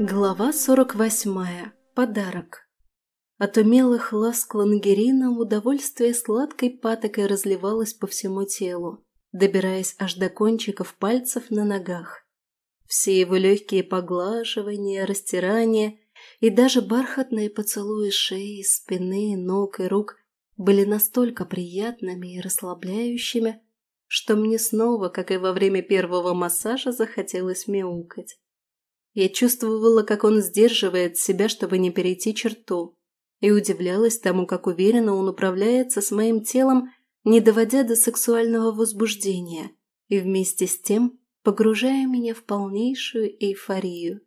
Глава 48. Подарок. От умелых ласк лангерина удовольствие сладкой патокой разливалось по всему телу, добираясь аж до кончиков пальцев на ногах. Все его легкие поглаживания, растирания и даже бархатные поцелуи шеи, спины, ног и рук были настолько приятными и расслабляющими, что мне снова, как и во время первого массажа, захотелось мяукать. Я чувствовала, как он сдерживает себя, чтобы не перейти черту, и удивлялась тому, как уверенно он управляется с моим телом, не доводя до сексуального возбуждения, и вместе с тем погружая меня в полнейшую эйфорию.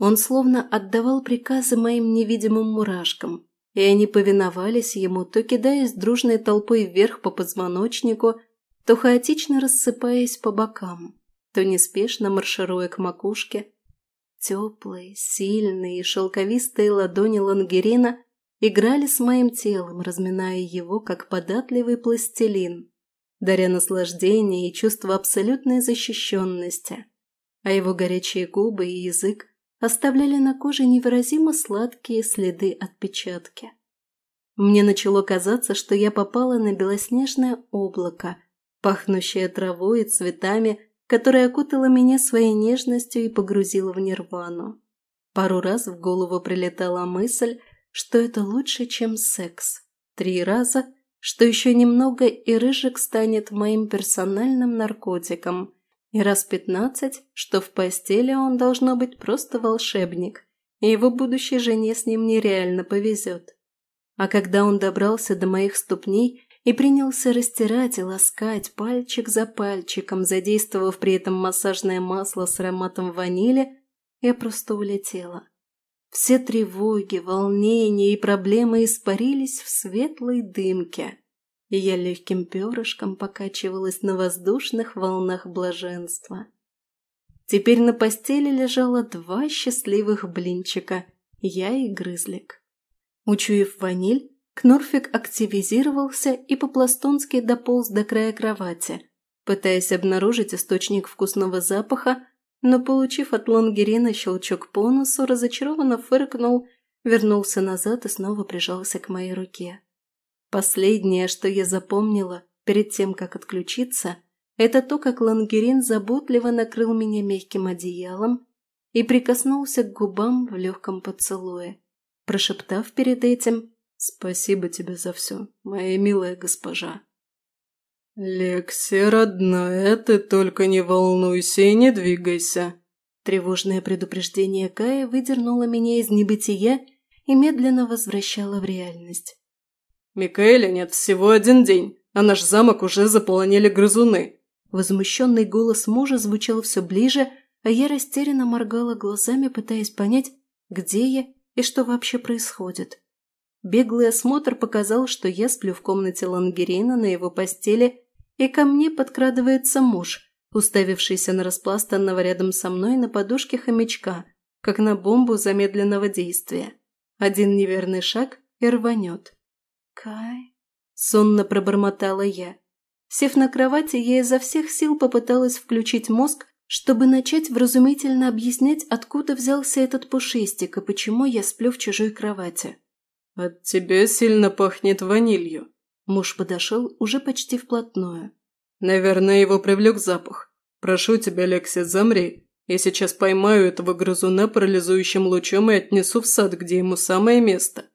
Он словно отдавал приказы моим невидимым мурашкам, и они повиновались ему, то кидаясь дружной толпой вверх по позвоночнику, то хаотично рассыпаясь по бокам, то неспешно маршируя к макушке. Теплые, сильные и шелковистые ладони лангерина играли с моим телом, разминая его, как податливый пластилин, даря наслаждение и чувство абсолютной защищенности, а его горячие губы и язык оставляли на коже невыразимо сладкие следы отпечатки. Мне начало казаться, что я попала на белоснежное облако, пахнущая травой и цветами, которая окутала меня своей нежностью и погрузила в нирвану. Пару раз в голову прилетала мысль, что это лучше, чем секс. Три раза, что еще немного и Рыжик станет моим персональным наркотиком. И раз пятнадцать, что в постели он должно быть просто волшебник, и его будущей жене с ним нереально повезет. А когда он добрался до моих ступней и принялся растирать и ласкать пальчик за пальчиком, задействовав при этом массажное масло с ароматом ванили, я просто улетела. Все тревоги, волнения и проблемы испарились в светлой дымке, и я легким перышком покачивалась на воздушных волнах блаженства. Теперь на постели лежало два счастливых блинчика, я и грызлик. Учуяв ваниль, Кнорфик активизировался и по-пластунски дополз до края кровати, пытаясь обнаружить источник вкусного запаха, но, получив от Лангерина щелчок по носу, разочарованно фыркнул, вернулся назад и снова прижался к моей руке. Последнее, что я запомнила перед тем, как отключиться, это то, как Лангерин заботливо накрыл меня мягким одеялом и прикоснулся к губам в легком поцелуе, прошептав перед этим Спасибо тебе за все, моя милая госпожа. «Лекси, родная, ты только не волнуйся и не двигайся!» Тревожное предупреждение Кая выдернуло меня из небытия и медленно возвращало в реальность. «Микаэля нет всего один день, а наш замок уже заполонили грызуны!» Возмущенный голос мужа звучал все ближе, а я растерянно моргала глазами, пытаясь понять, где я и что вообще происходит. Беглый осмотр показал, что я сплю в комнате Лангерина на его постели, и ко мне подкрадывается муж, уставившийся на распластанного рядом со мной на подушке хомячка, как на бомбу замедленного действия. Один неверный шаг и рванет. «Кай?» – сонно пробормотала я. Сев на кровати, я изо всех сил попыталась включить мозг, чтобы начать вразумительно объяснять, откуда взялся этот пушистик и почему я сплю в чужой кровати. «От тебя сильно пахнет ванилью». Муж подошел уже почти вплотную. «Наверное, его привлек запах. Прошу тебя, Лекси, замри. Я сейчас поймаю этого грызуна парализующим лучом и отнесу в сад, где ему самое место».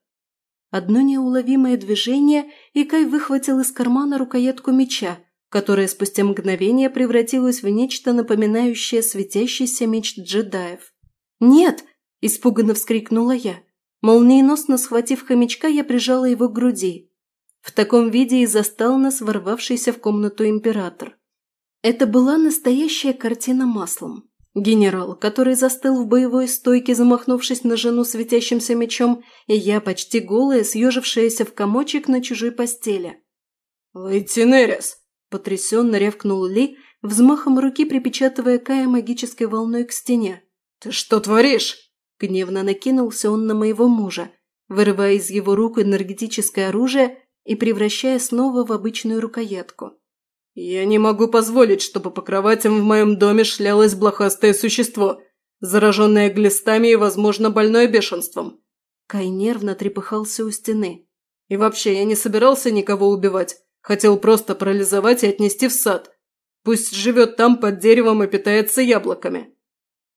Одно неуловимое движение, и Кай выхватил из кармана рукоятку меча, которая спустя мгновение превратилась в нечто напоминающее светящийся меч джедаев. «Нет!» – испуганно вскрикнула я. Молниеносно схватив хомячка, я прижала его к груди. В таком виде и застал нас ворвавшийся в комнату император. Это была настоящая картина маслом. Генерал, который застыл в боевой стойке, замахнувшись на жену светящимся мечом, и я, почти голая, съежившаяся в комочек на чужой постели. «Лейтенерис!» – потрясенно рявкнул Ли, взмахом руки припечатывая Кая магической волной к стене. «Ты что творишь?» Гневно накинулся он на моего мужа, вырывая из его рук энергетическое оружие и превращая снова в обычную рукоятку. «Я не могу позволить, чтобы по кроватям в моем доме шлялось блохастое существо. зараженная глистами и, возможно, больное бешенством». Кай нервно трепыхался у стены. «И вообще, я не собирался никого убивать. Хотел просто парализовать и отнести в сад. Пусть живет там под деревом и питается яблоками».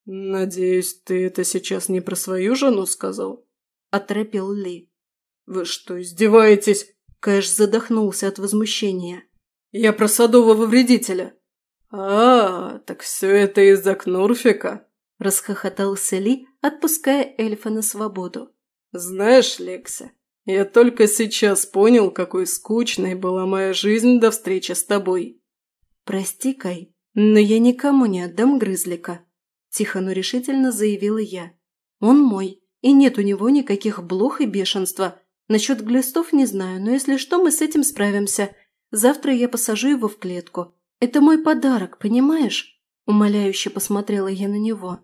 «Надеюсь, ты это сейчас не про свою жену сказал?» – оторопел Ли. «Вы что, издеваетесь?» Кэш задохнулся от возмущения. «Я про садового вредителя». «А, так все это из-за Кнурфика?» – расхохотался Ли, отпуская эльфа на свободу. «Знаешь, Лекси, я только сейчас понял, какой скучной была моя жизнь до встречи с тобой». «Прости, Кай, но я никому не отдам грызлика», – тихо, но решительно заявила я. «Он мой, и нет у него никаких блох и бешенства. Насчет глистов не знаю, но если что, мы с этим справимся. Завтра я посажу его в клетку. Это мой подарок, понимаешь?» Умоляюще посмотрела я на него.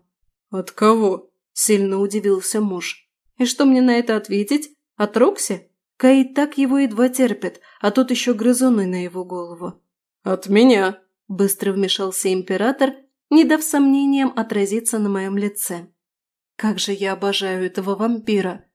«От кого?» – сильно удивился муж. «И что мне на это ответить? От Рокси? Кай так его едва терпит, а тут еще грызуны на его голову». «От меня», – быстро вмешался император, не дав сомнениям отразиться на моем лице. «Как же я обожаю этого вампира!»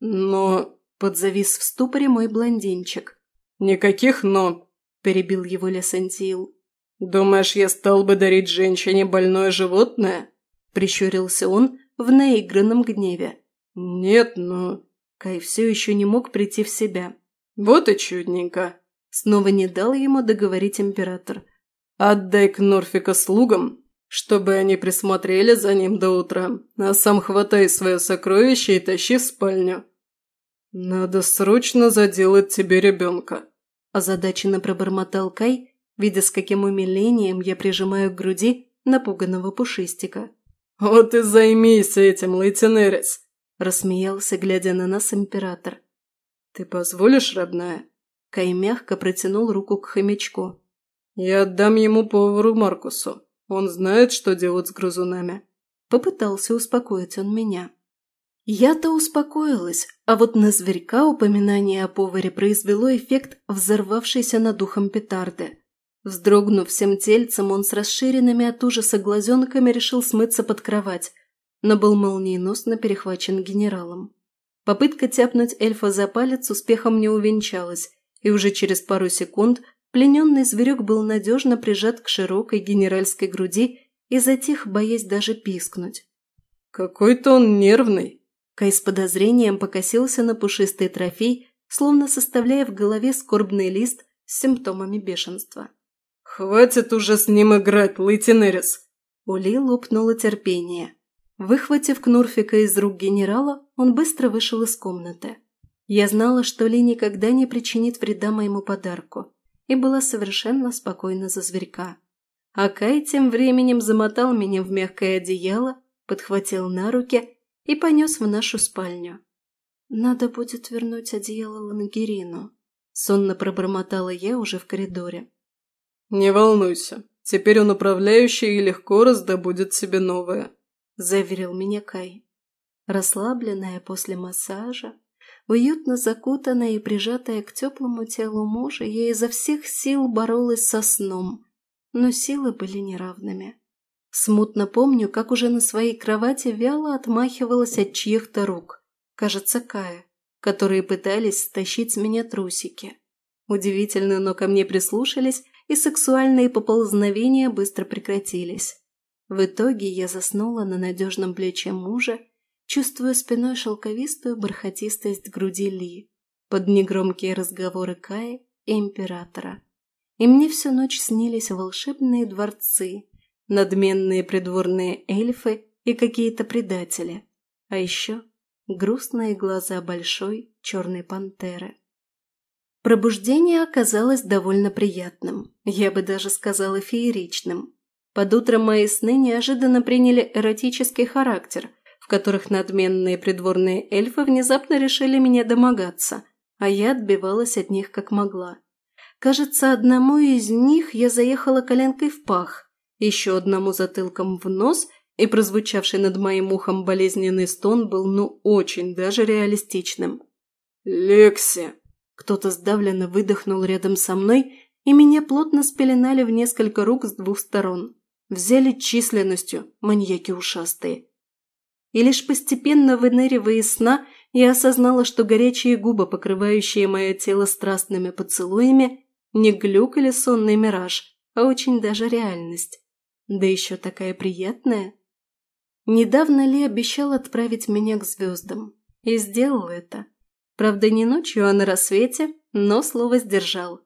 «Но...» – подзавис в ступоре мой блондинчик. «Никаких «но», – перебил его Лесантиил. «Думаешь, я стал бы дарить женщине больное животное?» – прищурился он в наигранном гневе. «Нет, но...» Кай все еще не мог прийти в себя. «Вот и чудненько!» Снова не дал ему договорить император. «Отдай Кнорфика слугам, чтобы они присмотрели за ним до утра, а сам хватай свое сокровище и тащи в спальню. Надо срочно заделать тебе ребенка», – озадаченно пробормотал Кай, видя, с каким умилением я прижимаю к груди напуганного пушистика. «Вот и займись этим, Лейтенерис!» – рассмеялся, глядя на нас император. «Ты позволишь, родная?» Кай мягко протянул руку к хомячку. «Я отдам ему повару Маркусу. Он знает, что делать с грызунами». Попытался успокоить он меня. Я-то успокоилась, а вот на зверька упоминание о поваре произвело эффект взорвавшейся над духом петарды. Вздрогнув всем тельцем, он с расширенными от ужаса глазенками решил смыться под кровать, но был молниеносно перехвачен генералом. Попытка тяпнуть эльфа за палец успехом не увенчалась, и уже через пару секунд плененный зверек был надежно прижат к широкой генеральской груди и затих, боясь даже пискнуть. «Какой-то он нервный!» Кай с подозрением покосился на пушистый трофей, словно составляя в голове скорбный лист с симптомами бешенства. «Хватит уже с ним играть, Лейтенерис!» Ули лопнуло терпение. Выхватив Кнурфика из рук генерала, он быстро вышел из комнаты. Я знала, что Ли никогда не причинит вреда моему подарку, и была совершенно спокойна за зверька. А Кай тем временем замотал меня в мягкое одеяло, подхватил на руки и понес в нашу спальню. «Надо будет вернуть одеяло Лангерину», – сонно пробормотала я уже в коридоре. «Не волнуйся, теперь он управляющий и легко раздобудет себе новое», – заверил меня Кай. Расслабленная после массажа, уютно закутанная и прижатая к теплому телу мужа, я изо всех сил боролась со сном, но силы были неравными. Смутно помню, как уже на своей кровати вяло отмахивалась от чьих-то рук, кажется, Кая, которые пытались стащить с меня трусики. Удивительно, но ко мне прислушались и сексуальные поползновения быстро прекратились. В итоге я заснула на надежном плече мужа, чувствуя спиной шелковистую бархатистость груди Ли, под негромкие разговоры Кая и Императора. И мне всю ночь снились волшебные дворцы, надменные придворные эльфы и какие-то предатели, а еще грустные глаза большой черной пантеры. Пробуждение оказалось довольно приятным, я бы даже сказала фееричным. Под утром мои сны неожиданно приняли эротический характер, которых надменные придворные эльфы внезапно решили меня домогаться, а я отбивалась от них как могла. Кажется, одному из них я заехала коленкой в пах, еще одному затылком в нос, и прозвучавший над моим ухом болезненный стон был ну очень даже реалистичным. «Лекси!» Кто-то сдавленно выдохнул рядом со мной, и меня плотно спеленали в несколько рук с двух сторон. Взяли численностью, маньяки ушастые, И лишь постепенно выныривая из сна, я осознала, что горячие губы, покрывающие мое тело страстными поцелуями, не глюк или сонный мираж, а очень даже реальность. Да еще такая приятная. Недавно Ли обещал отправить меня к звездам. И сделал это. Правда, не ночью, а на рассвете, но слово сдержал.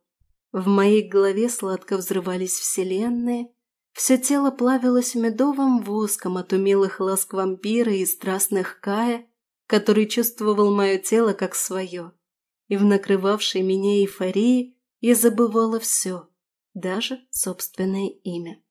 В моей голове сладко взрывались вселенные, все тело плавилось медовым воском от умелых ласк вампира и страстных Кая, который чувствовал мое тело как свое. И в накрывавшей меня эйфории я забывала все, даже собственное имя.